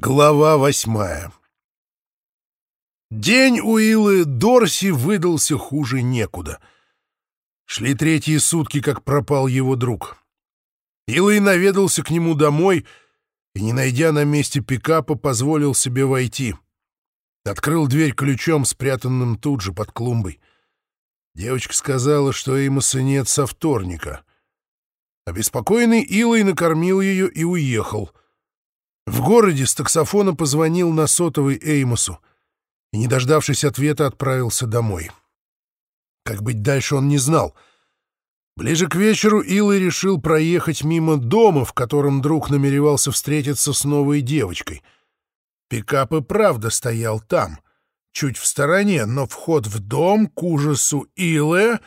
Глава восьмая День у Илы Дорси выдался хуже некуда. Шли третьи сутки, как пропал его друг. Илой наведался к нему домой и, не найдя на месте пикапа, позволил себе войти. Открыл дверь ключом, спрятанным тут же под клумбой. Девочка сказала, что Эймоса нет со вторника. Обеспокоенный Илой накормил ее и уехал — в городе с таксофона позвонил на сотовый Эймосу и, не дождавшись ответа, отправился домой. Как быть дальше, он не знал. Ближе к вечеру Илой решил проехать мимо дома, в котором друг намеревался встретиться с новой девочкой. Пикап и правда стоял там, чуть в стороне, но вход в дом к ужасу Илы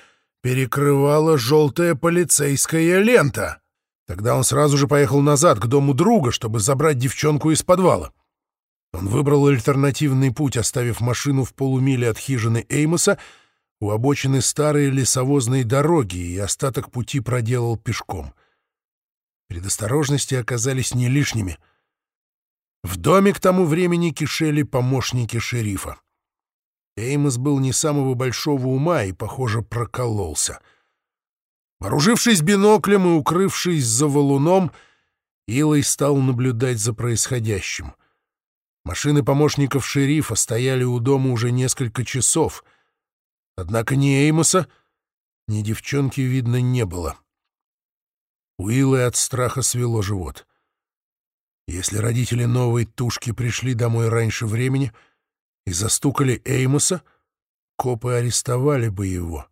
перекрывала желтая полицейская лента. Тогда он сразу же поехал назад, к дому друга, чтобы забрать девчонку из подвала. Он выбрал альтернативный путь, оставив машину в полумиле от хижины Эймоса у обочины старой лесовозной дороги и остаток пути проделал пешком. Предосторожности оказались не лишними. В доме к тому времени кишели помощники шерифа. Эймос был не самого большого ума и, похоже, прокололся — Вооружившись биноклем и укрывшись за валуном, Илой стал наблюдать за происходящим. Машины помощников шерифа стояли у дома уже несколько часов. Однако ни Эймоса, ни девчонки видно не было. У Илы от страха свело живот. Если родители новой тушки пришли домой раньше времени и застукали Эймоса, копы арестовали бы его.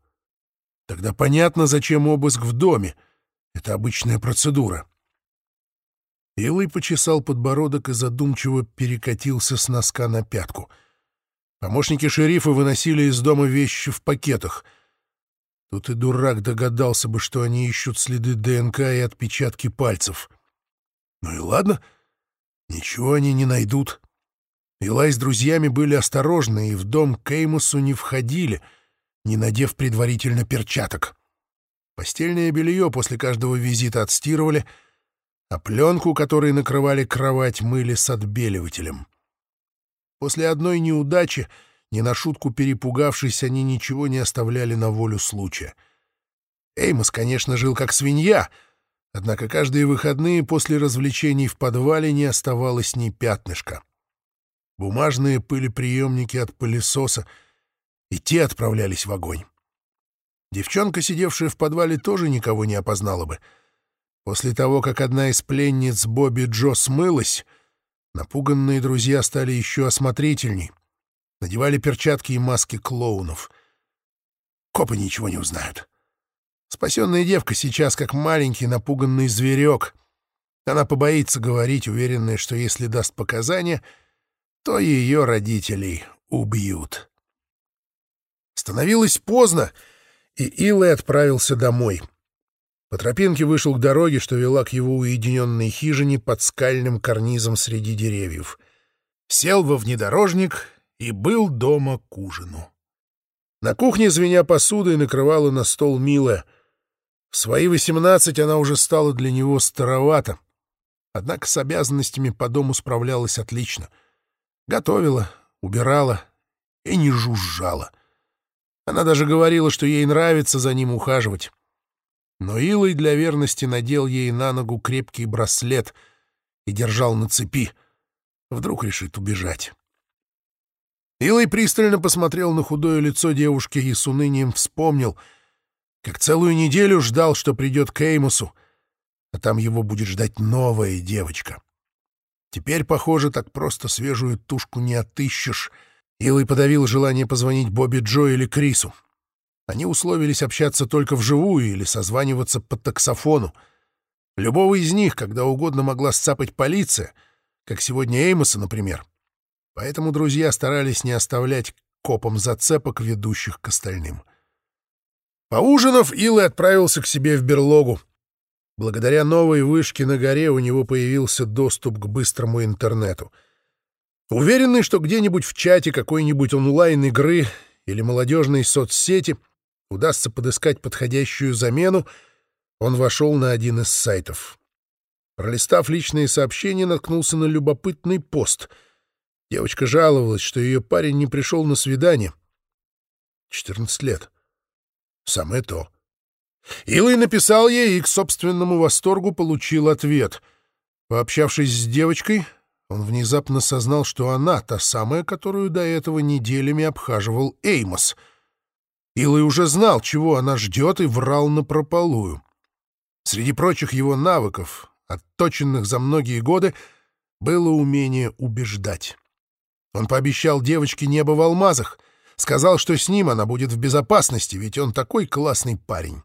Тогда понятно, зачем обыск в доме. Это обычная процедура. Илый почесал подбородок и задумчиво перекатился с носка на пятку. Помощники шерифа выносили из дома вещи в пакетах. Тут и дурак догадался бы, что они ищут следы ДНК и отпечатки пальцев. Ну и ладно, ничего они не найдут. Илай с друзьями были осторожны и в дом Кеймусу не входили — не надев предварительно перчаток. Постельное белье после каждого визита отстирывали, а пленку, которой накрывали кровать, мыли с отбеливателем. После одной неудачи, не на шутку перепугавшись, они ничего не оставляли на волю случая. Эймос, конечно, жил как свинья, однако каждые выходные после развлечений в подвале не оставалось ни пятнышка. Бумажные пылеприемники от пылесоса — и те отправлялись в огонь. Девчонка, сидевшая в подвале, тоже никого не опознала бы. После того, как одна из пленниц Бобби Джо смылась, напуганные друзья стали еще осмотрительней, надевали перчатки и маски клоунов. Копы ничего не узнают. Спасенная девка сейчас как маленький напуганный зверек. Она побоится говорить, уверенная, что если даст показания, то ее родителей убьют. Становилось поздно, и Илой отправился домой. По тропинке вышел к дороге, что вела к его уединенной хижине под скальным карнизом среди деревьев. Сел во внедорожник и был дома к ужину. На кухне, звеня посудой, накрывала на стол Мила. В свои восемнадцать она уже стала для него старовата. Однако с обязанностями по дому справлялась отлично. Готовила, убирала и не жужжала. Она даже говорила, что ей нравится за ним ухаживать. Но Илой для верности надел ей на ногу крепкий браслет и держал на цепи. Вдруг решит убежать. Илой пристально посмотрел на худое лицо девушки и с унынием вспомнил, как целую неделю ждал, что придет к Эймусу, а там его будет ждать новая девочка. Теперь, похоже, так просто свежую тушку не отыщешь — Илой подавил желание позвонить Бобби Джо или Крису. Они условились общаться только вживую или созваниваться по таксофону. Любого из них когда угодно могла сцапать полиция, как сегодня Эймоса, например. Поэтому друзья старались не оставлять копам зацепок, ведущих к остальным. Поужинав, Илой отправился к себе в берлогу. Благодаря новой вышке на горе у него появился доступ к быстрому интернету — Уверенный, что где-нибудь в чате какой-нибудь онлайн-игры или молодежной соцсети удастся подыскать подходящую замену, он вошел на один из сайтов. Пролистав личные сообщения, наткнулся на любопытный пост. Девочка жаловалась, что ее парень не пришел на свидание. 14 лет. Самое то. Илой написал ей и к собственному восторгу получил ответ. Пообщавшись с девочкой, он внезапно сознал, что она та самая, которую до этого неделями обхаживал Эймос. Илой уже знал, чего она ждет, и врал напропалую. Среди прочих его навыков, отточенных за многие годы, было умение убеждать. Он пообещал девочке небо в алмазах, сказал, что с ним она будет в безопасности, ведь он такой классный парень.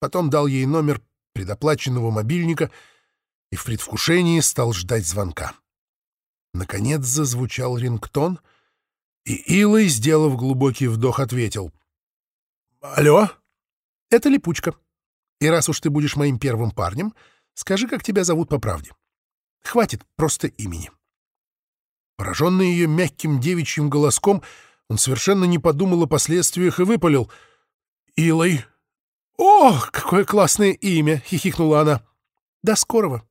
Потом дал ей номер предоплаченного мобильника и в предвкушении стал ждать звонка. Наконец зазвучал рингтон, и Илой, сделав глубокий вдох, ответил. «Алло? Это Липучка. И раз уж ты будешь моим первым парнем, скажи, как тебя зовут по правде. Хватит просто имени». Пораженный ее мягким девичьим голоском, он совершенно не подумал о последствиях и выпалил. «Илой!» «О, какое классное имя!» — хихикнула она. «До скорого!»